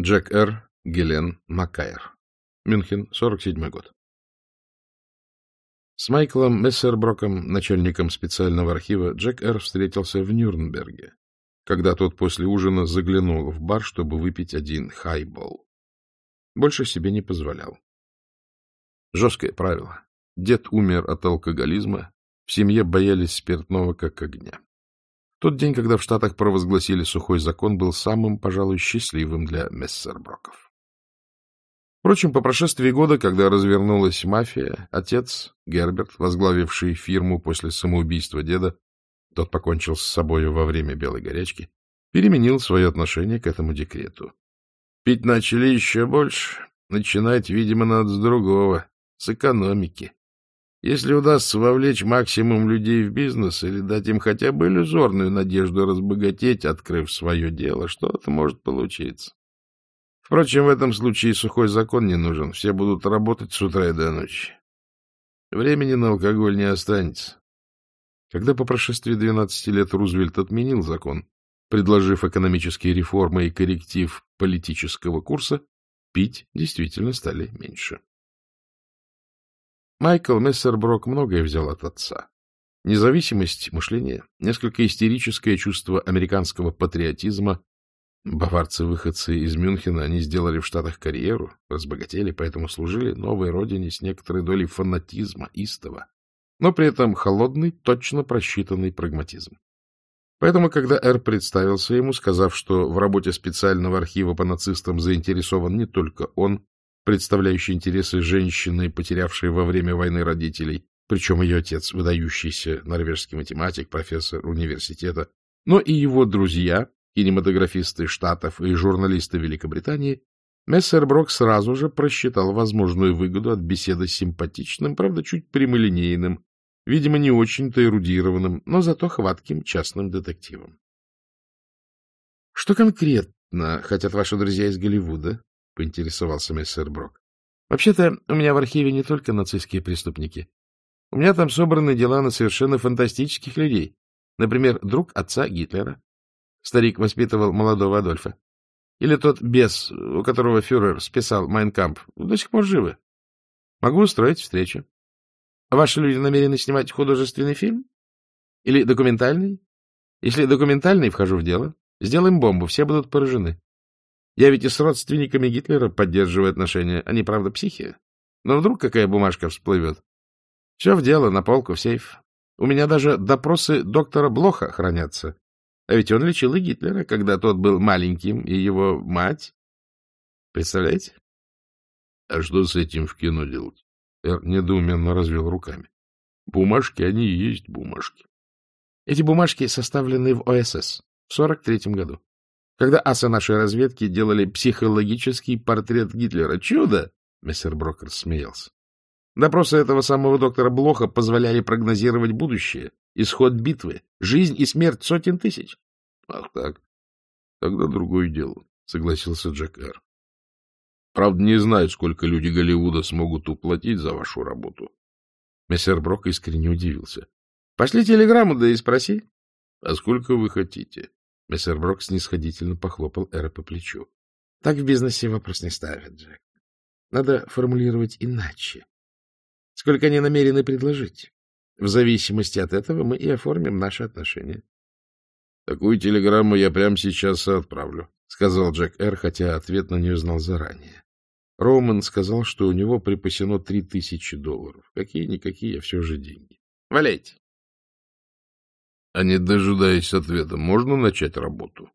Джек Р. Гелен Маккайр. Мюнхен, 47 год. С Майклом Мессерброком, начальником специального архива, Джек Р. встретился в Нюрнберге, когда тот после ужина заглянул в бар, чтобы выпить один хайбол. Больше себе не позволял. Жесткое правило. Дед умер от алкоголизма, в семье боялись спиртного как огня. Тот день, когда в Штатах провозгласили сухой закон, был самым, пожалуй, счастливым для Мессерброков. Впрочем, по прошествии года, когда развернулась мафия, отец, Герберт, возглавивший фирму после самоубийства деда, тот покончил с собою во время белой горячки, переменил свое отношение к этому декрету. Пить начали еще больше. Начинать, видимо, надо с другого, с экономики. Если удастся вовлечь максимум людей в бизнес или дать им хотя бы иллюзорную надежду разбогатеть, открыв свое дело, что-то может получиться. Впрочем, в этом случае сухой закон не нужен. Все будут работать с утра и до ночи. Времени на алкоголь не останется. Когда по прошествии 12 лет Рузвельт отменил закон, предложив экономические реформы и корректив политического курса, пить действительно стали меньше. Майкл Мессерброк многое взял от отца. Независимость мышления, несколько истерическое чувство американского патриотизма. Баварцы-выходцы из Мюнхена, они сделали в Штатах карьеру, разбогатели, поэтому служили новой родине с некоторой долей фанатизма, истова, но при этом холодный, точно просчитанный прагматизм. Поэтому, когда Эр представился ему, сказав, что в работе специального архива по нацистам заинтересован не только он, представляющий интересы женщины, потерявшей во время войны родителей, причем ее отец, выдающийся норвежский математик, профессор университета, но и его друзья, кинематографисты Штатов и журналисты Великобритании, Мессерброк сразу же просчитал возможную выгоду от беседы с симпатичным, правда, чуть прямолинейным, видимо, не очень-то эрудированным, но зато хватким частным детективом. — Что конкретно хотят ваши друзья из Голливуда? — поинтересовался мессер Брок. — Вообще-то у меня в архиве не только нацистские преступники. У меня там собраны дела на совершенно фантастических людей. Например, друг отца Гитлера. Старик воспитывал молодого Адольфа. Или тот бес, у которого фюрер списал Майнкамп, до сих пор живы. Могу устроить встречу. Ваши люди намерены снимать художественный фильм? Или документальный? Если документальный, вхожу в дело. Сделаем бомбу, все будут поражены. Я ведь и с родственниками Гитлера поддерживаю отношения. Они, правда, психи. Но вдруг какая бумажка всплывет? Все в дело, на полку, в сейф. У меня даже допросы доктора Блоха хранятся. А ведь он лечил и Гитлера, когда тот был маленьким, и его мать. Представляете? — А что с этим в кино делать? Эр недоуменно развел руками. — Бумажки, они и есть бумажки. Эти бумажки составлены в ОСС в 43-м году когда асы нашей разведки делали психологический портрет Гитлера. Чудо! Мессер Брокер смеялся. Допросы этого самого доктора Блоха позволяли прогнозировать будущее, исход битвы, жизнь и смерть сотен тысяч. — Ах так, тогда другое дело, — согласился Джек Эр. — Правда, не знаю, сколько люди Голливуда смогут уплатить за вашу работу. Мессер Брок искренне удивился. — Пошли телеграмму, да и спроси. — А сколько вы хотите? Мессер Брок снисходительно похлопал Эра по плечу. — Так в бизнесе вопрос не ставят, Джек. Надо формулировать иначе. Сколько они намерены предложить? В зависимости от этого мы и оформим наши отношения. — Такую телеграмму я прямо сейчас отправлю, — сказал Джек Эр, хотя ответ на нее знал заранее. Роман сказал, что у него припасено три тысячи долларов. Какие-никакие, а все же деньги. — Валяйте. А не дожидаясь ответа, можно начать работу?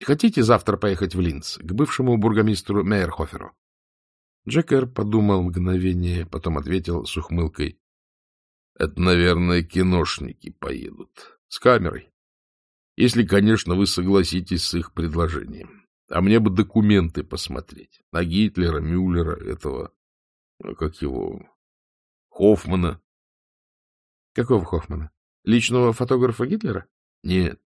Хотите завтра поехать в Линц, к бывшему бургомистру Мейерхоферу? Джекер подумал мгновение, потом ответил с ухмылкой. — Это, наверное, киношники поедут. С камерой. Если, конечно, вы согласитесь с их предложением. А мне бы документы посмотреть. На Гитлера, Мюллера, этого... Как его... Хоффмана. — Какого Хоффмана? Личного фотографа Гитлера? Нет.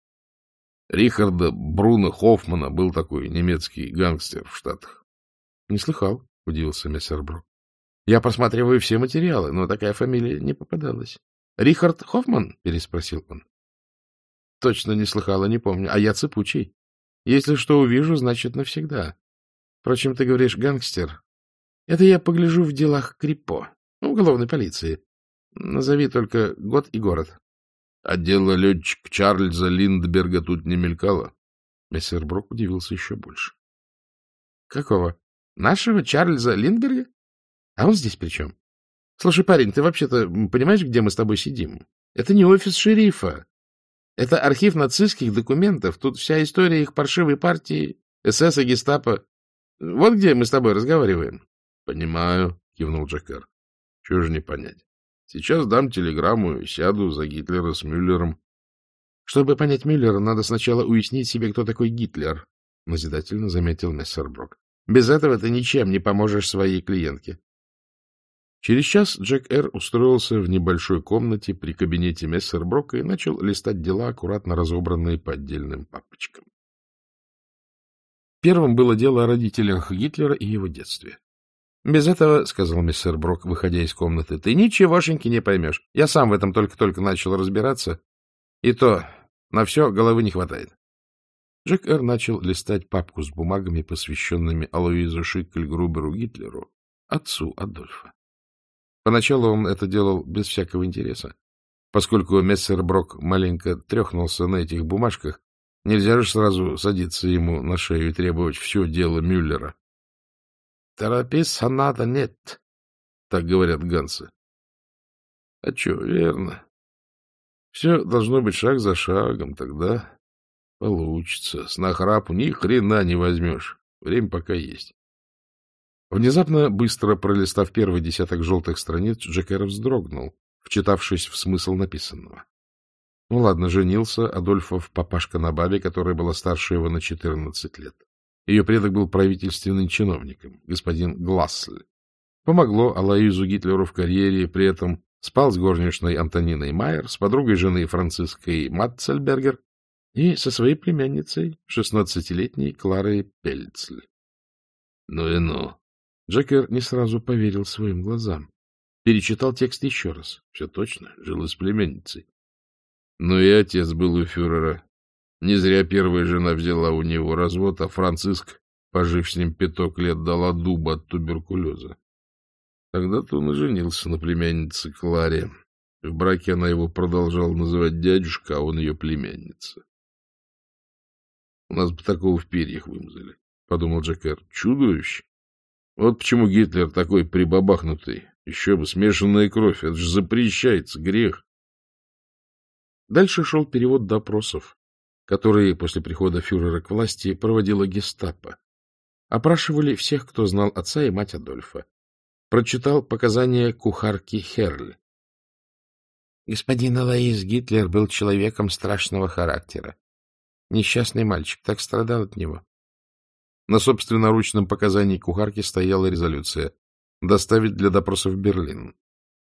Рихарда Бруно Хоффмана был такой немецкий гангстер в Штатах. — Не слыхал, — удивился Мессерброк. — Я просматриваю все материалы, но такая фамилия не попадалась. — Рихард Хоффман? — переспросил он. — Точно не слыхала, не помню. А я цепучий. Если что увижу, значит навсегда. Впрочем, ты говоришь «гангстер». Это я погляжу в делах Крипо, уголовной полиции. Назови только год и город. А дело летчик Чарльза Линдберга тут не мелькало. Мессер Брок удивился еще больше. — Какого? Нашего Чарльза Линдберга? А он здесь при чем? Слушай, парень, ты вообще-то понимаешь, где мы с тобой сидим? Это не офис шерифа. Это архив нацистских документов. Тут вся история их паршивой партии, СС и гестапо. Вот где мы с тобой разговариваем. — Понимаю, — кивнул Джекер. — Чего же не понять? Сейчас дам телеграмму и сяду за Гитлера с Мюллером. — Чтобы понять Мюллера, надо сначала уяснить себе, кто такой Гитлер, — назидательно заметил Мессерброк. — Без этого ты ничем не поможешь своей клиентке. Через час Джек Р. устроился в небольшой комнате при кабинете Мессерброка и начал листать дела, аккуратно разобранные по отдельным папочкам. Первым было дело о родителях Гитлера и его детстве. Без этого, — сказал мистер Брок, выходя из комнаты, — ты ничегошеньки не поймешь. Я сам в этом только-только начал разбираться. И то на все головы не хватает. Джек Р. начал листать папку с бумагами, посвященными Алоизу Шиккельгруберу Гитлеру, отцу Адольфа. Поначалу он это делал без всякого интереса. Поскольку мессер Брок маленько трехнулся на этих бумажках, нельзя же сразу садиться ему на шею и требовать все дело Мюллера. Торопиться надо нет, так говорят ганцы. А что, верно. Все должно быть шаг за шагом, тогда получится. С нахрапу ни хрена не возьмешь. Время пока есть. Внезапно, быстро пролистав первый десяток желтых страниц, Джекер вздрогнул, вчитавшись в смысл написанного. Ну ладно, женился Адольфов папашка на бабе, которая была старше его на четырнадцать лет. Ее предок был правительственным чиновником, господин Глассель. Помогло Алаизу Гитлеру в карьере, при этом спал с горничной Антониной Майер, с подругой жены Франциской Матцельбергер и со своей племянницей, шестнадцатилетней Кларой Пельцль. Ну и ну. Джекер не сразу поверил своим глазам. Перечитал текст еще раз. Все точно, жил с племянницей. Ну и отец был у фюрера, не зря первая жена взяла у него развод, а Франциск, пожив с ним пяток лет, дала дуба от туберкулеза. Тогда-то он и женился на племяннице Кларе. В браке она его продолжала называть дядюшка, а он ее племянница. — У нас бы такого в перьях вымазали, — подумал Джекер. — Чудовище! Вот почему Гитлер такой прибабахнутый. Еще бы, смешанная кровь, это же запрещается, грех. Дальше шел перевод допросов, которые после прихода фюрера к власти проводила гестапо. Опрашивали всех, кто знал отца и мать Адольфа. Прочитал показания кухарки Херль. Господин Алаис Гитлер был человеком страшного характера. Несчастный мальчик так страдал от него. На собственноручном показании кухарки стояла резолюция «Доставить для допроса в Берлин».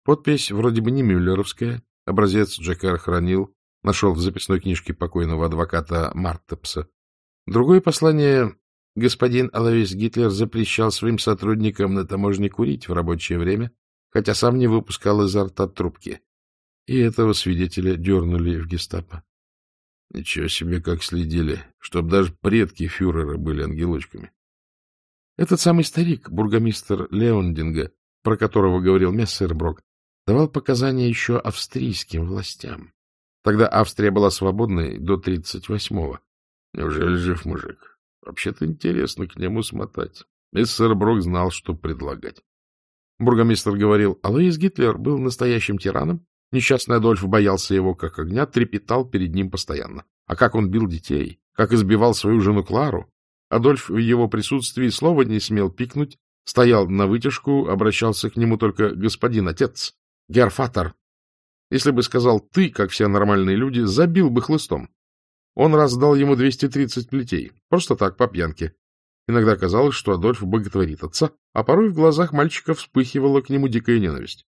Подпись вроде бы не мюллеровская, образец Джекар хранил, нашел в записной книжке покойного адвоката Мартепса. Другое послание господин Алавис Гитлер запрещал своим сотрудникам на таможне курить в рабочее время, хотя сам не выпускал изо рта трубки. И этого свидетеля дернули в гестапо. Ничего себе, как следили, чтоб даже предки фюрера были ангелочками. Этот самый старик, бургомистр Леондинга, про которого говорил Мессерброк, давал показания еще австрийским властям. Тогда Австрия была свободной до 38-го. Неужели жив мужик? Вообще-то интересно к нему смотать. Мессер Брок знал, что предлагать. Бургомистр говорил, Алоис Гитлер был настоящим тираном, несчастный Адольф боялся его как огня, трепетал перед ним постоянно. А как он бил детей, как избивал свою жену Клару. Адольф в его присутствии слова не смел пикнуть, стоял на вытяжку, обращался к нему только господин отец, герфатор, если бы сказал «ты», как все нормальные люди, забил бы хлыстом. Он раздал ему 230 плетей, просто так, по пьянке. Иногда казалось, что Адольф боготворит отца, а порой в глазах мальчика вспыхивала к нему дикая ненависть.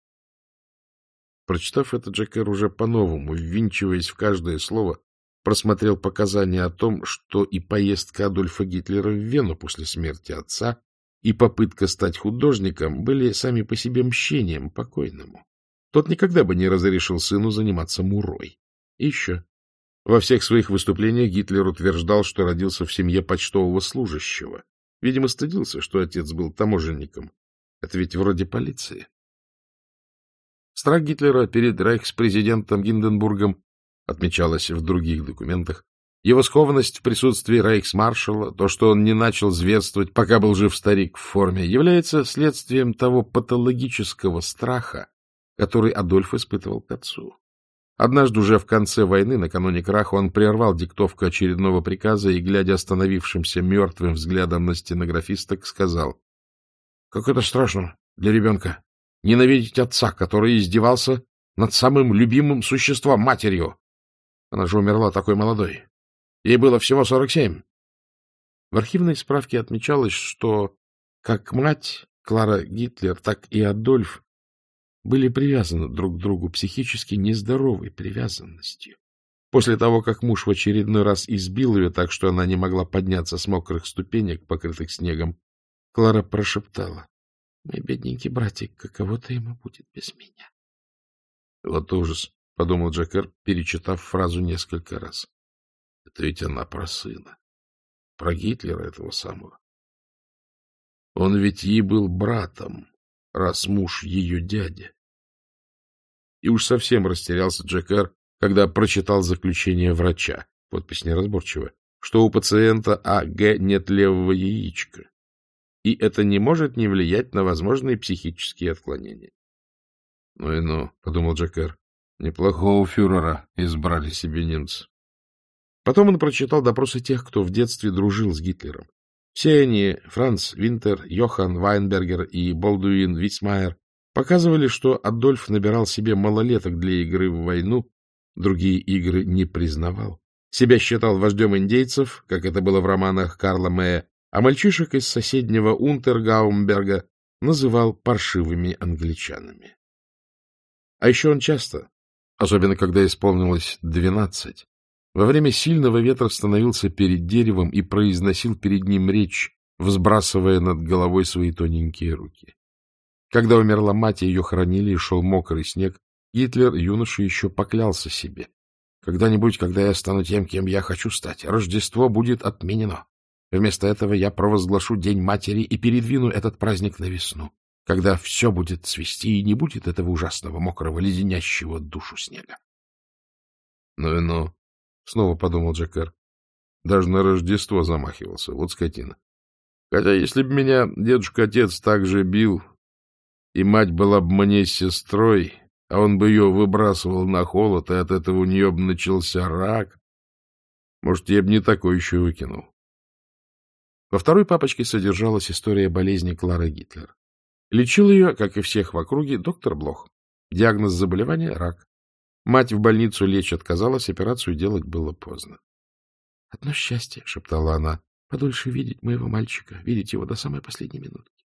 Прочитав это, Джекер уже по-новому, ввинчиваясь в каждое слово, просмотрел показания о том, что и поездка Адольфа Гитлера в Вену после смерти отца, и попытка стать художником были сами по себе мщением покойному. Тот никогда бы не разрешил сыну заниматься мурой. И еще. Во всех своих выступлениях Гитлер утверждал, что родился в семье почтового служащего, Видимо, стыдился, что отец был таможенником. Это ведь вроде полиции. Страх Гитлера перед рейхспрезидентом Гинденбургом отмечалось в других документах. Его скованность в присутствии рейхсмаршала, то, что он не начал зверствовать, пока был жив старик в форме, является следствием того патологического страха, который Адольф испытывал к отцу. Однажды уже в конце войны, накануне краха, он прервал диктовку очередного приказа и, глядя остановившимся мертвым взглядом на стенографисток, сказал, — Как это страшно для ребенка ненавидеть отца, который издевался над самым любимым существом, матерью. Она же умерла такой молодой. Ей было всего сорок семь. В архивной справке отмечалось, что как мать Клара Гитлер, так и Адольф были привязаны друг к другу психически нездоровой привязанностью. После того, как муж в очередной раз избил ее так, что она не могла подняться с мокрых ступенек, покрытых снегом, Клара прошептала. — Мой бедненький братик, каково-то ему будет без меня. — Вот ужас, — подумал Джекер, перечитав фразу несколько раз. — Это ведь она про сына. Про Гитлера этого самого. Он ведь ей был братом, раз муж ее дядя. И уж совсем растерялся Джекер, когда прочитал заключение врача, подпись неразборчивая, что у пациента А.Г. нет левого яичка, и это не может не влиять на возможные психические отклонения. — Ну и ну, — подумал Джекер, — неплохого фюрера избрали себе немцы. Потом он прочитал допросы тех, кто в детстве дружил с Гитлером. Все они, Франц Винтер, Йохан Вайнбергер и Болдуин Висмайер, показывали, что Адольф набирал себе малолеток для игры в войну, другие игры не признавал. Себя считал вождем индейцев, как это было в романах Карла Мэя, а мальчишек из соседнего Унтергаумберга называл паршивыми англичанами. А еще он часто, особенно когда исполнилось двенадцать, во время сильного ветра становился перед деревом и произносил перед ним речь, взбрасывая над головой свои тоненькие руки. Когда умерла мать, ее хоронили, и шел мокрый снег, Гитлер, юноша, еще поклялся себе. Когда-нибудь, когда я стану тем, кем я хочу стать, Рождество будет отменено. Вместо этого я провозглашу День Матери и передвину этот праздник на весну, когда все будет цвести и не будет этого ужасного, мокрого, леденящего душу снега. Ну и ну, — снова подумал Джекер. Даже на Рождество замахивался, вот скотина. Хотя если бы меня дедушка-отец так же бил, и мать была бы мне сестрой, а он бы ее выбрасывал на холод, и от этого у нее бы начался рак, может, я бы не такой еще выкинул. Во второй папочке содержалась история болезни Клары Гитлер. Лечил ее, как и всех в округе, доктор Блох. Диагноз заболевания — рак. Мать в больницу лечь отказалась, операцию делать было поздно. — Одно счастье, — шептала она, — подольше видеть моего мальчика, видеть его до самой последней минутки.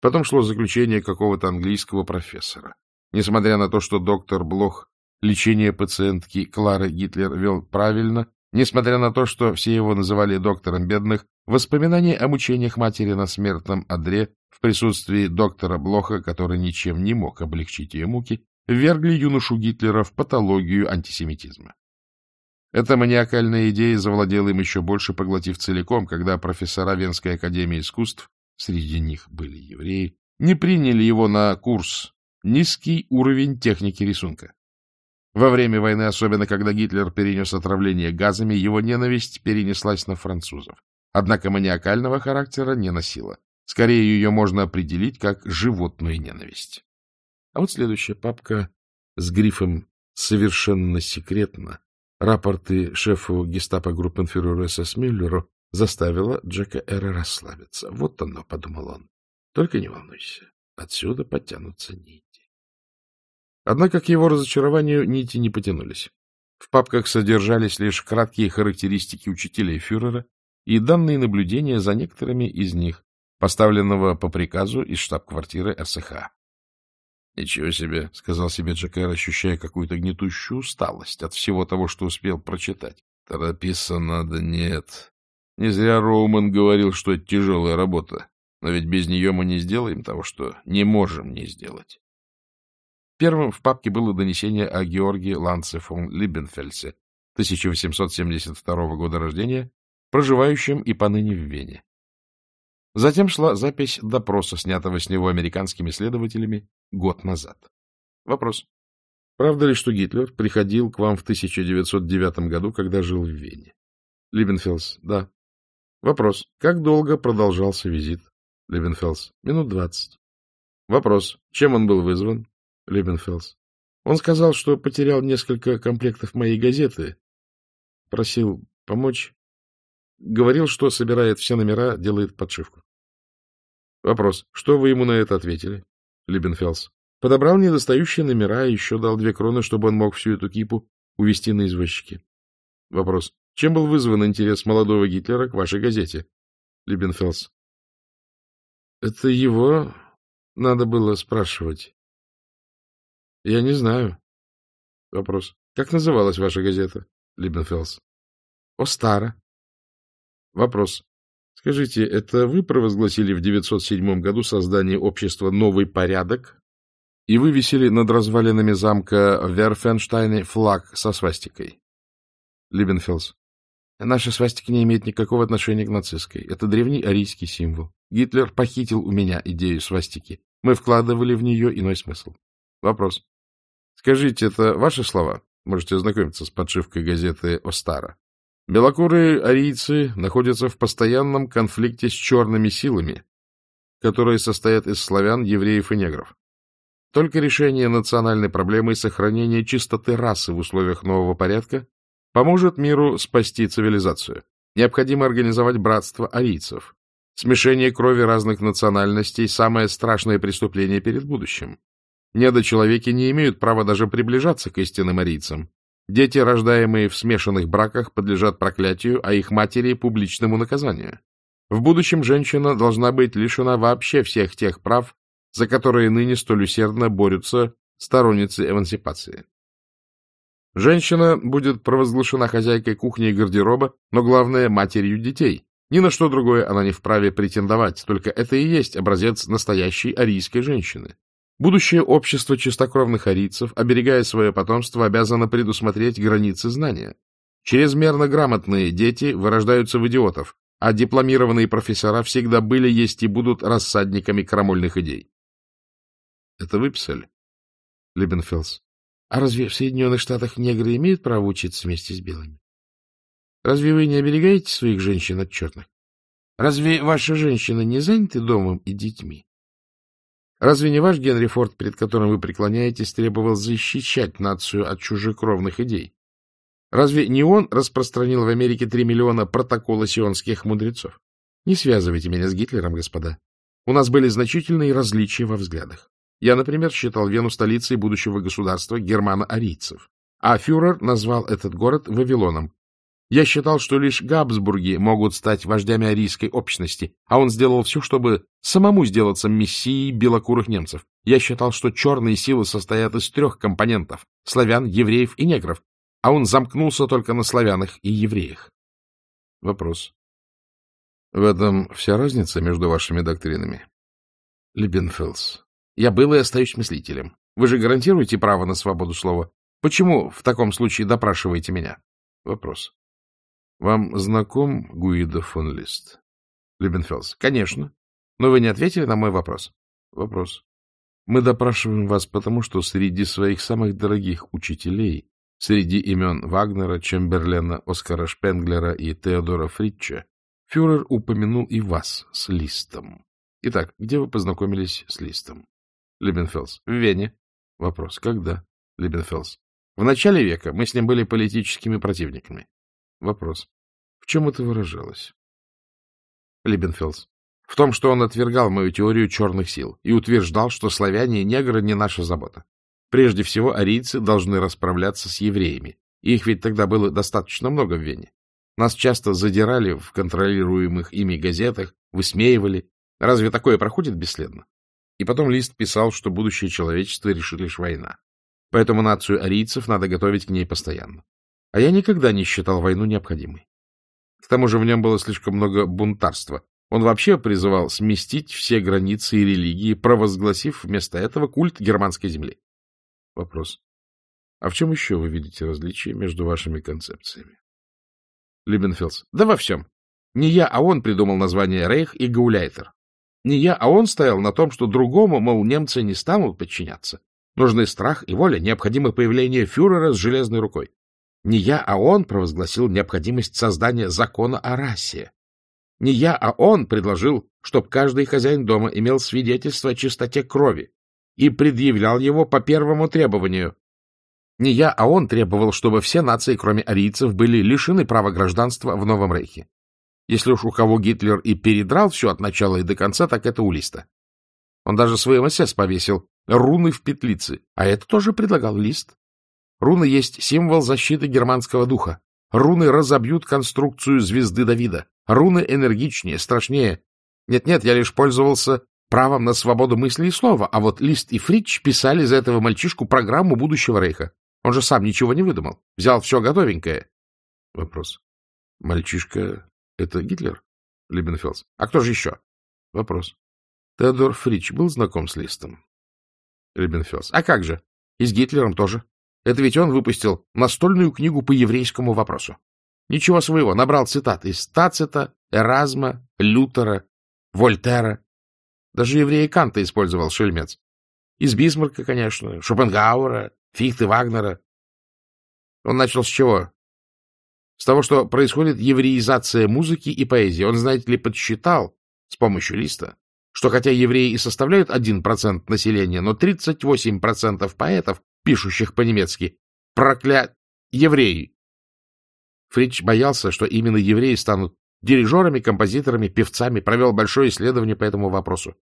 Потом шло заключение какого-то английского профессора. Несмотря на то, что доктор Блох лечение пациентки Клары Гитлер вел правильно, несмотря на то, что все его называли доктором бедных, воспоминания о мучениях матери на смертном одре в присутствии доктора Блоха, который ничем не мог облегчить ее муки, ввергли юношу Гитлера в патологию антисемитизма. Эта маниакальная идея завладела им еще больше, поглотив целиком, когда профессора Венской академии искусств среди них были евреи, не приняли его на курс «Низкий уровень техники рисунка». Во время войны, особенно когда Гитлер перенес отравление газами, его ненависть перенеслась на французов. Однако маниакального характера не носила. Скорее, ее можно определить как животную ненависть. А вот следующая папка с грифом «Совершенно секретно» рапорты шефу гестапо группенфюреру СС Мюллеру заставило Джека Эра расслабиться. Вот оно, — подумал он. Только не волнуйся, отсюда подтянутся нити. Однако к его разочарованию нити не потянулись. В папках содержались лишь краткие характеристики учителей фюрера и данные наблюдения за некоторыми из них, поставленного по приказу из штаб-квартиры РСХ. — Ничего себе, — сказал себе Джекер, ощущая какую-то гнетущую усталость от всего того, что успел прочитать. — Торопиться надо, нет. Не зря Роуман говорил, что это тяжелая работа, но ведь без нее мы не сделаем того, что не можем не сделать. Первым в папке было донесение о Георгии Ланце фон Либенфельсе, 1872 года рождения, проживающем и поныне в Вене. Затем шла запись допроса, снятого с него американскими следователями год назад. Вопрос. Правда ли, что Гитлер приходил к вам в 1909 году, когда жил в Вене? Либенфелс. Да. Вопрос. Как долго продолжался визит? Либенфелс. Минут двадцать. Вопрос. Чем он был вызван? Либенфелс. Он сказал, что потерял несколько комплектов моей газеты. Просил помочь. Говорил, что собирает все номера, делает подшивку. Вопрос. Что вы ему на это ответили? Либенфелс. Подобрал недостающие номера и еще дал две кроны, чтобы он мог всю эту кипу увезти на извозчике. Вопрос. Чем был вызван интерес молодого Гитлера к вашей газете? Либенфелс. Это его надо было спрашивать. Я не знаю. Вопрос. Как называлась ваша газета? Либенфелс. Остара. Вопрос. Скажите, это вы провозгласили в 907 году создание общества «Новый порядок» и вывесили над развалинами замка Верфенштайне флаг со свастикой? Либенфелс. Наша свастика не имеет никакого отношения к нацистской. Это древний арийский символ. Гитлер похитил у меня идею свастики. Мы вкладывали в нее иной смысл. Вопрос. Скажите, это ваши слова? Можете ознакомиться с подшивкой газеты «Остара». Белокурые арийцы находятся в постоянном конфликте с черными силами, которые состоят из славян, евреев и негров. Только решение национальной проблемы и сохранение чистоты расы в условиях нового порядка поможет миру спасти цивилизацию. Необходимо организовать братство арийцев. Смешение крови разных национальностей – самое страшное преступление перед будущим. Недочеловеки не имеют права даже приближаться к истинным арийцам. Дети, рождаемые в смешанных браках, подлежат проклятию, а их матери – публичному наказанию. В будущем женщина должна быть лишена вообще всех тех прав, за которые ныне столь усердно борются сторонницы эмансипации. Женщина будет провозглашена хозяйкой кухни и гардероба, но главное – матерью детей. Ни на что другое она не вправе претендовать, только это и есть образец настоящей арийской женщины. Будущее общество чистокровных арийцев, оберегая свое потомство, обязано предусмотреть границы знания. Чрезмерно грамотные дети вырождаются в идиотов, а дипломированные профессора всегда были, есть и будут рассадниками крамольных идей. Это вы писали? Либенфелс. А разве в Соединенных Штатах негры имеют право учиться вместе с белыми? Разве вы не оберегаете своих женщин от черных? Разве ваши женщины не заняты домом и детьми? Разве не ваш Генри Форд, перед которым вы преклоняетесь, требовал защищать нацию от чужекровных идей? Разве не он распространил в Америке три миллиона протокола сионских мудрецов? Не связывайте меня с Гитлером, господа. У нас были значительные различия во взглядах. Я, например, считал Вену столицей будущего государства германо-арийцев, а фюрер назвал этот город Вавилоном. Я считал, что лишь Габсбурги могут стать вождями арийской общности, а он сделал все, чтобы самому сделаться мессией белокурых немцев. Я считал, что черные силы состоят из трех компонентов — славян, евреев и негров, а он замкнулся только на славянах и евреях. Вопрос. В этом вся разница между вашими доктринами? Либенфелс. Я был и остаюсь мыслителем. Вы же гарантируете право на свободу слова? Почему в таком случае допрашиваете меня? Вопрос. Вам знаком Гуида фон Лист? Либенфелс. Конечно. Но вы не ответили на мой вопрос. Вопрос. Мы допрашиваем вас потому, что среди своих самых дорогих учителей, среди имен Вагнера, Чемберлена, Оскара Шпенглера и Теодора Фритча, фюрер упомянул и вас с Листом. Итак, где вы познакомились с Листом? Либенфелс. В Вене. Вопрос. Когда? Либенфелс. В начале века мы с ним были политическими противниками. Вопрос. В чем это выражалось? Либенфелс. В том, что он отвергал мою теорию черных сил и утверждал, что славяне и негры не наша забота. Прежде всего, арийцы должны расправляться с евреями. Их ведь тогда было достаточно много в Вене. Нас часто задирали в контролируемых ими газетах, высмеивали. Разве такое проходит бесследно? И потом Лист писал, что будущее человечества решит лишь война. Поэтому нацию арийцев надо готовить к ней постоянно. А я никогда не считал войну необходимой. К тому же в нем было слишком много бунтарства. Он вообще призывал сместить все границы и религии, провозгласив вместо этого культ германской земли. Вопрос. А в чем еще вы видите различия между вашими концепциями? Либенфелс. Да во всем. Не я, а он придумал название Рейх и Гауляйтер. Не я, а он стоял на том, что другому, мол, немцы не станут подчиняться. Нужны страх и воля, необходимо появление фюрера с железной рукой. Не я, а он провозгласил необходимость создания закона о расе. Не я, а он предложил, чтобы каждый хозяин дома имел свидетельство о чистоте крови и предъявлял его по первому требованию. Не я, а он требовал, чтобы все нации, кроме арийцев, были лишены права гражданства в Новом Рейхе. Если уж у кого Гитлер и передрал все от начала и до конца, так это у Листа. Он даже своим СС повесил руны в петлице, а это тоже предлагал Лист. Руны есть символ защиты германского духа. Руны разобьют конструкцию звезды Давида. Руны энергичнее, страшнее. Нет-нет, я лишь пользовался правом на свободу мысли и слова, а вот Лист и Фрич писали за этого мальчишку программу будущего рейха. Он же сам ничего не выдумал. Взял все готовенькое. Вопрос. Мальчишка — это Гитлер? Либенфелс. А кто же еще? Вопрос. Теодор Фрич был знаком с Листом? Либенфелс. А как же? И с Гитлером тоже. Это ведь он выпустил настольную книгу по еврейскому вопросу. Ничего своего, набрал цитат из Тацита, Эразма, Лютера, Вольтера. Даже еврея Канта использовал шельмец. Из Бисмарка, конечно, Шопенгауэра, Фихты, Вагнера. Он начал с чего? С того, что происходит евреизация музыки и поэзии. Он, знаете ли, подсчитал с помощью листа, что хотя евреи и составляют 1% населения, но 38% поэтов, пишущих по-немецки, прокля... евреи. Фрич боялся, что именно евреи станут дирижерами, композиторами, певцами, провел большое исследование по этому вопросу.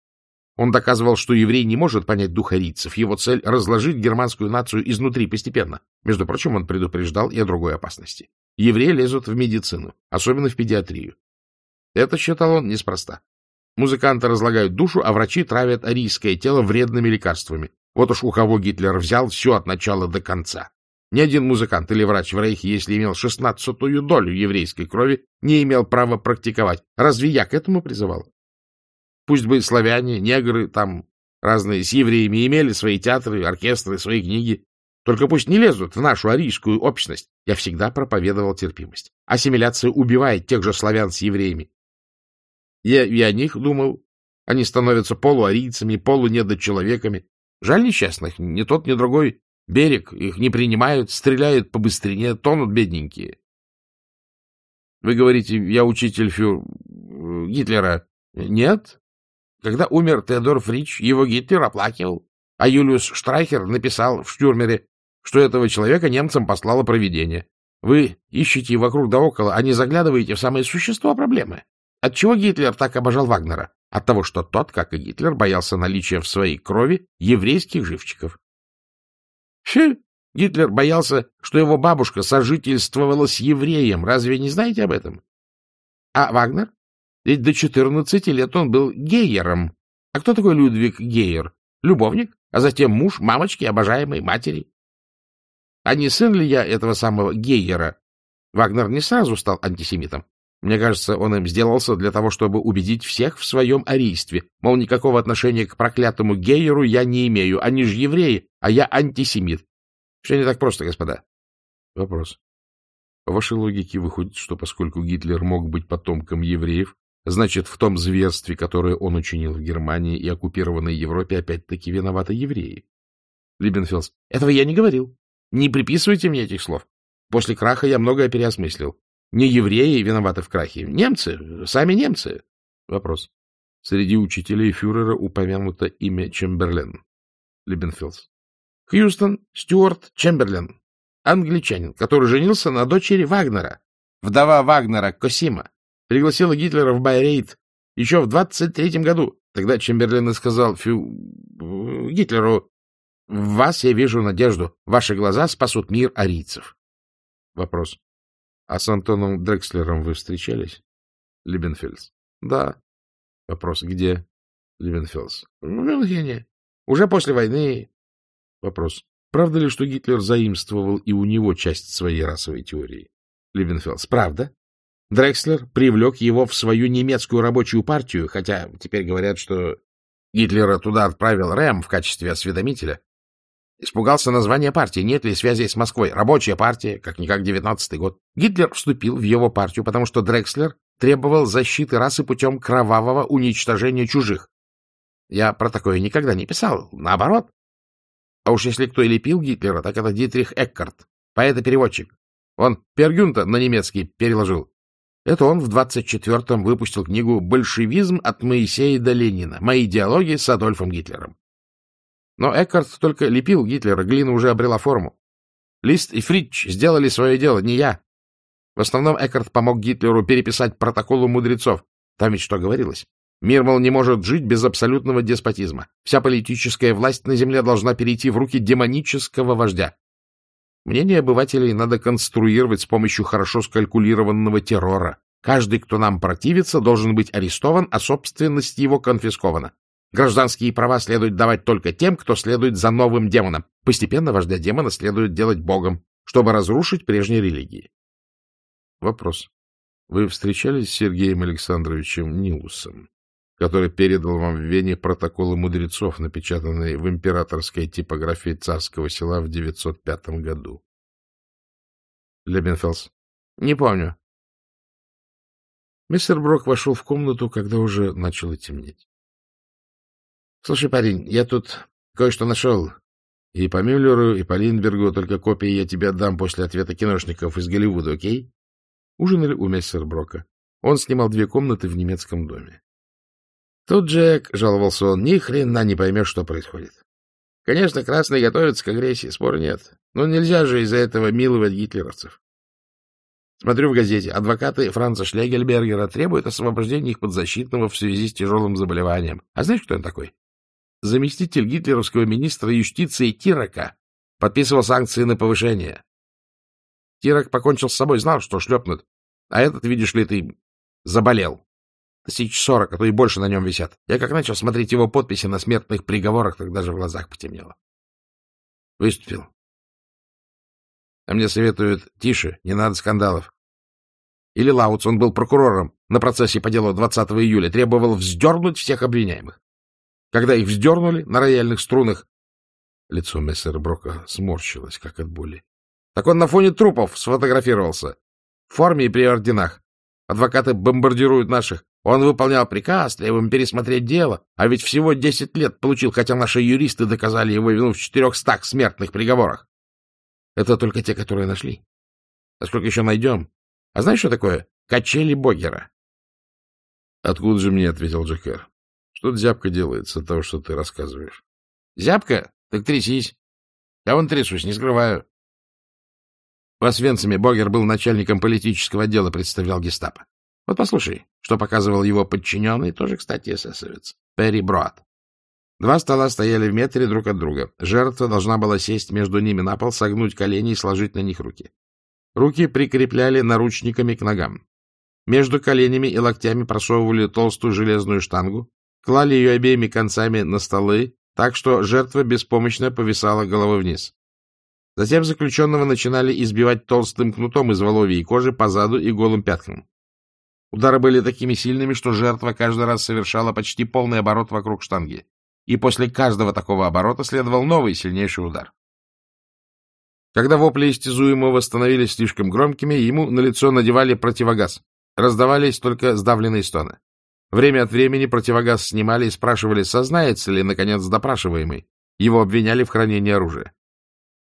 Он доказывал, что еврей не может понять духа рийцев. Его цель — разложить германскую нацию изнутри постепенно. Между прочим, он предупреждал и о другой опасности. Евреи лезут в медицину, особенно в педиатрию. Это, считал он, неспроста. Музыканты разлагают душу, а врачи травят арийское тело вредными лекарствами. Вот уж у кого Гитлер взял все от начала до конца. Ни один музыкант или врач в Рейхе, если имел шестнадцатую долю еврейской крови, не имел права практиковать. Разве я к этому призывал? Пусть бы славяне, негры там разные с евреями имели свои театры, оркестры, свои книги. Только пусть не лезут в нашу арийскую общность. Я всегда проповедовал терпимость. Ассимиляция убивает тех же славян с евреями. Я и о них думал. Они становятся полуарийцами, полунедочеловеками. Жаль несчастных, ни тот, ни другой берег, их не принимают, стреляют побыстрее, тонут бедненькие. Вы говорите, я учитель фю... Гитлера. Нет, когда умер Теодор Фрич, его Гитлер оплакивал, а Юлиус Штрайхер написал в Штюрмере, что этого человека немцам послало провидение. Вы ищете вокруг да около, а не заглядываете в самое существо проблемы. Отчего Гитлер так обожал Вагнера? От того, что тот, как и Гитлер, боялся наличия в своей крови еврейских живчиков. Фи! Гитлер боялся, что его бабушка сожительствовала с евреем. Разве не знаете об этом? А Вагнер? Ведь до четырнадцати лет он был гейером. А кто такой Людвиг Гейер? Любовник, а затем муж мамочки, обожаемой матери. А не сын ли я этого самого Гейера? Вагнер не сразу стал антисемитом. Мне кажется, он им сделался для того, чтобы убедить всех в своем арийстве. Мол, никакого отношения к проклятому Гейеру я не имею. Они же евреи, а я антисемит. Все не так просто, господа. Вопрос. По вашей логике выходит, что поскольку Гитлер мог быть потомком евреев, Значит, в том зверстве, которое он учинил в Германии и оккупированной Европе, опять-таки виноваты евреи. Либенфелс. Этого я не говорил. Не приписывайте мне этих слов. После краха я многое переосмыслил. Не евреи виноваты в крахе. Немцы. Сами немцы. Вопрос. Среди учителей фюрера упомянуто имя Чемберлен. Либенфелс. Хьюстон Стюарт Чемберлен. Англичанин, который женился на дочери Вагнера. Вдова Вагнера Косима пригласила Гитлера в Байрейт еще в 23-м году. Тогда Чемберлен и сказал Фю... Гитлеру, в вас я вижу надежду. Ваши глаза спасут мир арийцев. Вопрос. А с Антоном Дрекслером вы встречались? Либенфельс. Да. Вопрос. Где? Либенфельс. В Мюнхене. Уже после войны. Вопрос. Правда ли, что Гитлер заимствовал и у него часть своей расовой теории? Либенфельс. Правда. Дрекслер привлек его в свою немецкую рабочую партию, хотя теперь говорят, что Гитлера туда отправил Рэм в качестве осведомителя. Испугался названия партии, нет ли связей с Москвой. Рабочая партия, как-никак девятнадцатый год. Гитлер вступил в его партию, потому что Дрекслер требовал защиты расы путем кровавого уничтожения чужих. Я про такое никогда не писал, наоборот. А уж если кто и лепил Гитлера, так это Дитрих Эккарт, поэт-переводчик. Он Пергюнта на немецкий переложил. Это он в 24-м выпустил книгу «Большевизм от Моисея до Ленина. Мои диалоги с Адольфом Гитлером». Но Эккарт только лепил Гитлера, глина уже обрела форму. Лист и Фридж сделали свое дело, не я. В основном Эккарт помог Гитлеру переписать протоколы мудрецов. Там ведь что говорилось? Мир, мол, не может жить без абсолютного деспотизма. Вся политическая власть на земле должна перейти в руки демонического вождя. Мнение обывателей надо конструировать с помощью хорошо скалькулированного террора. Каждый, кто нам противится, должен быть арестован, а собственность его конфискована. Гражданские права следует давать только тем, кто следует за новым демоном. Постепенно вождя демона следует делать богом, чтобы разрушить прежние религии. Вопрос. Вы встречались с Сергеем Александровичем Нилусом, который передал вам в Вене протоколы мудрецов, напечатанные в императорской типографии царского села в 905 году? Лебенфелс. Не помню. Мистер Брок вошел в комнату, когда уже начало темнеть. — Слушай, парень, я тут кое-что нашел. И по Мюллеру, и по Линдбергу, только копии я тебе отдам после ответа киношников из Голливуда, окей? Ужинали у мессера Брока. Он снимал две комнаты в немецком доме. Тут Джек, — жаловался он, — ни хрена не поймешь, что происходит. Конечно, красные готовятся к агрессии, спора нет. Но нельзя же из-за этого миловать гитлеровцев. Смотрю в газете. Адвокаты Франца Шлегельбергера требуют освобождения их подзащитного в связи с тяжелым заболеванием. А знаешь, кто он такой? Заместитель гитлеровского министра юстиции Тирака подписывал санкции на повышение. Тирак покончил с собой, знал, что шлепнут. А этот, видишь ли, ты заболел. Тысяч сорок, а то и больше на нем висят. Я как начал смотреть его подписи на смертных приговорах, так даже в глазах потемнело. Выступил. А мне советуют, тише, не надо скандалов. Или Лауц, он был прокурором на процессе по делу 20 июля, требовал вздернуть всех обвиняемых. Когда их вздернули на рояльных струнах, лицо мессера Брока сморщилось, как от боли. Так он на фоне трупов сфотографировался. В форме и при орденах. Адвокаты бомбардируют наших. Он выполнял приказ, требуем пересмотреть дело. А ведь всего десять лет получил, хотя наши юристы доказали его вину в четырехстах смертных приговорах. Это только те, которые нашли. А сколько еще найдем? А знаешь, что такое качели Богера? — Откуда же мне, — ответил Джекер. Что зябко делается от того, что ты рассказываешь? — Зябко? Так трясись. Я вон трясусь, не скрываю. В Освенциме Богер был начальником политического отдела, представлял гестапо. Вот послушай, что показывал его подчиненный, тоже, кстати, эсэсовец, Перри Броад. Два стола стояли в метре друг от друга. Жертва должна была сесть между ними на пол, согнуть колени и сложить на них руки. Руки прикрепляли наручниками к ногам. Между коленями и локтями просовывали толстую железную штангу, клали ее обеими концами на столы, так что жертва беспомощно повисала головой вниз. Затем заключенного начинали избивать толстым кнутом из воловьей кожи по заду и голым пяткам. Удары были такими сильными, что жертва каждый раз совершала почти полный оборот вокруг штанги. И после каждого такого оборота следовал новый сильнейший удар. Когда вопли истязуемого становились слишком громкими, ему на лицо надевали противогаз. Раздавались только сдавленные стоны. Время от времени противогаз снимали и спрашивали, сознается ли, наконец, допрашиваемый. Его обвиняли в хранении оружия.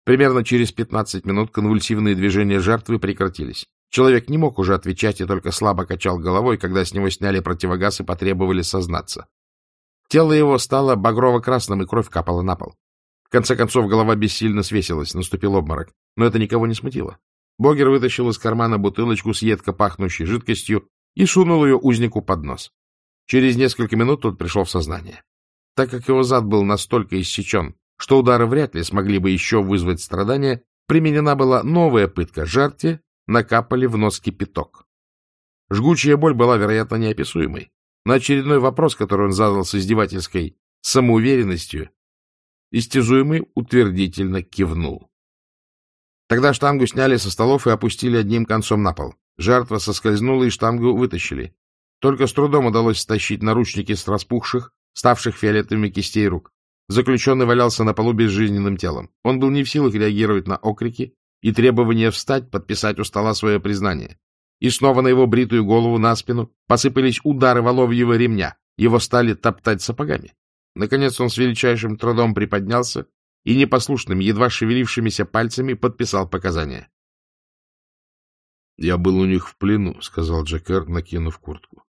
Примерно через 15 минут конвульсивные движения жертвы прекратились. Человек не мог уже отвечать и только слабо качал головой, когда с него сняли противогаз и потребовали сознаться. Тело его стало багрово-красным, и кровь капала на пол. В конце концов, голова бессильно свесилась, наступил обморок. Но это никого не смутило. Богер вытащил из кармана бутылочку с едко пахнущей жидкостью и сунул ее узнику под нос. Через несколько минут тот пришел в сознание. Так как его зад был настолько иссечен, что удары вряд ли смогли бы еще вызвать страдания, применена была новая пытка. Жертве накапали в нос кипяток. Жгучая боль была, вероятно, неописуемой. На очередной вопрос, который он задал с издевательской самоуверенностью, истязуемый утвердительно кивнул. Тогда штангу сняли со столов и опустили одним концом на пол. Жертва соскользнула, и штангу вытащили. Только с трудом удалось стащить наручники с распухших, ставших фиолетовыми кистей рук. Заключенный валялся на полу безжизненным телом. Он был не в силах реагировать на окрики и требование встать, подписать у стола свое признание. и снова на его бритую голову на спину посыпались удары воловьего ремня. Его стали топтать сапогами. Наконец он с величайшим трудом приподнялся и непослушными, едва шевелившимися пальцами подписал показания. — Я был у них в плену, — сказал Джекер, накинув куртку. —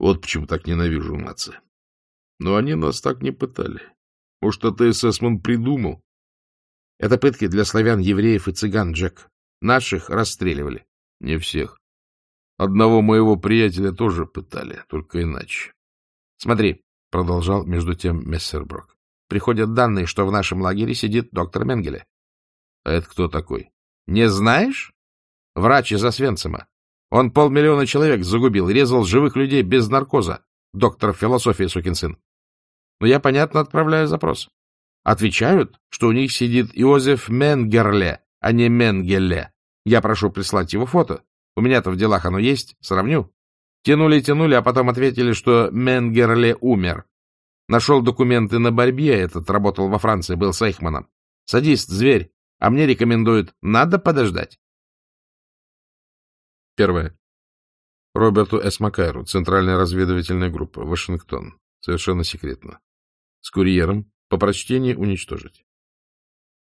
Вот почему так ненавижу нации. Но они нас так не пытали. Может, это эсэсман придумал? — Это пытки для славян, евреев и цыган, Джек. Наших расстреливали. — Не всех. Одного моего приятеля тоже пытали, только иначе. — Смотри, — продолжал между тем Мессерброк. — Приходят данные, что в нашем лагере сидит доктор Менгеле. — А это кто такой? — Не знаешь? Врач из Освенцима. Он полмиллиона человек загубил, резал живых людей без наркоза. Доктор философии, сукин сын. Но я, понятно, отправляю запрос. Отвечают, что у них сидит Иозеф Менгерле, а не Менгеле. Я прошу прислать его фото. У меня-то в делах оно есть, сравню. Тянули-тянули, а потом ответили, что Менгерле умер. Нашел документы на борьбе, этот работал во Франции, был Сейхманом. Садист, зверь, а мне рекомендуют, надо подождать. Первое. Роберту С. Макайру, Центральная разведывательная группа, Вашингтон. Совершенно секретно. С курьером. По прочтении уничтожить.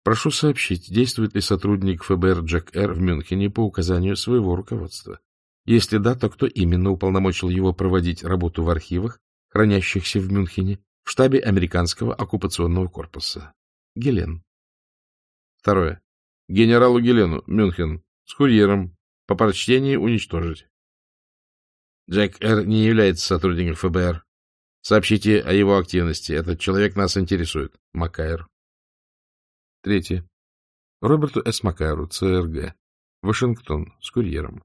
Прошу сообщить, действует ли сотрудник ФБР Джек Р. в Мюнхене по указанию своего руководства. Если да, то кто именно уполномочил его проводить работу в архивах, хранящихся в Мюнхене, в штабе американского оккупационного корпуса? Гелен. Второе. Генералу Гелену, Мюнхен, с курьером, по прочтении уничтожить. Джек Р. не является сотрудником ФБР. Сообщите о его активности. Этот человек нас интересует. Макайр. Третье. Роберту С. Макайру, ЦРГ. Вашингтон, с курьером.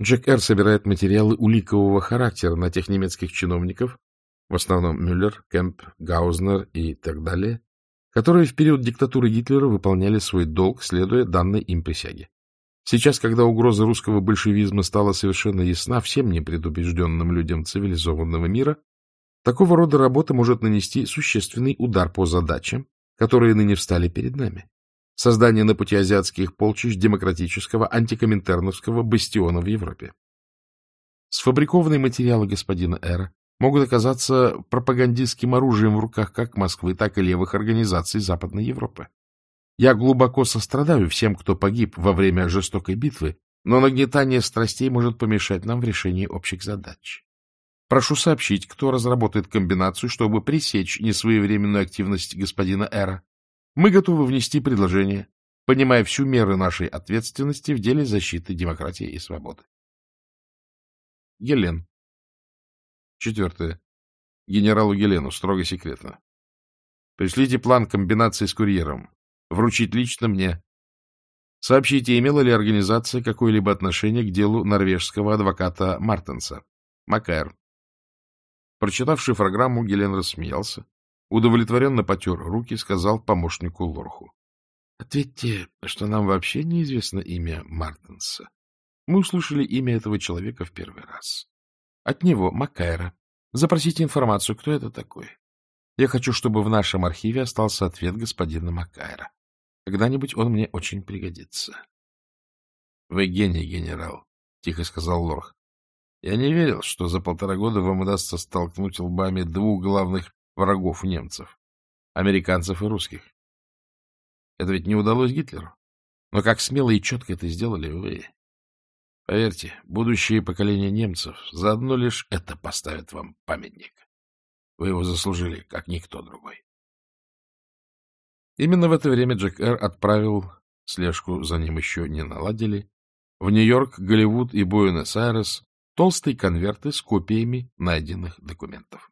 Джек Р. собирает материалы уликового характера на тех немецких чиновников, в основном Мюллер, Кемп, Гаузнер и так далее, которые в период диктатуры Гитлера выполняли свой долг, следуя данной им присяге. Сейчас, когда угроза русского большевизма стала совершенно ясна всем непредубежденным людям цивилизованного мира, такого рода работа может нанести существенный удар по задачам, которые ныне встали перед нами. Создание на пути азиатских полчищ демократического антикоминтерновского бастиона в Европе. Сфабрикованные материалы господина Эра могут оказаться пропагандистским оружием в руках как Москвы, так и левых организаций Западной Европы. Я глубоко сострадаю всем, кто погиб во время жестокой битвы, но нагнетание страстей может помешать нам в решении общих задач. Прошу сообщить, кто разработает комбинацию, чтобы пресечь несвоевременную активность господина Эра. Мы готовы внести предложение, понимая всю меры нашей ответственности в деле защиты демократии и свободы. Гелен. Четвертое. Генералу Гелену, строго секретно. Пришлите план комбинации с курьером. Вручить лично мне. Сообщите, имела ли организация какое-либо отношение к делу норвежского адвоката Мартенса. Макайр. Прочитав шифрограмму, Гелен рассмеялся. Удовлетворенно потер руки, сказал помощнику Лорху. — Ответьте, что нам вообще неизвестно имя Мартенса. Мы услышали имя этого человека в первый раз. От него, Макайра. Запросите информацию, кто это такой. Я хочу, чтобы в нашем архиве остался ответ господина Макайра. Когда-нибудь он мне очень пригодится. — Вы гений, генерал, — тихо сказал Лорх. — Я не верил, что за полтора года вам удастся столкнуть лбами двух главных врагов немцев — американцев и русских. Это ведь не удалось Гитлеру. Но как смело и четко это сделали вы. Поверьте, будущее поколение немцев заодно лишь это поставит вам памятник. Вы его заслужили, как никто другой. Именно в это время Джек Эр отправил, слежку за ним еще не наладили, в Нью-Йорк, Голливуд и Буэнос-Айрес толстые конверты с копиями найденных документов.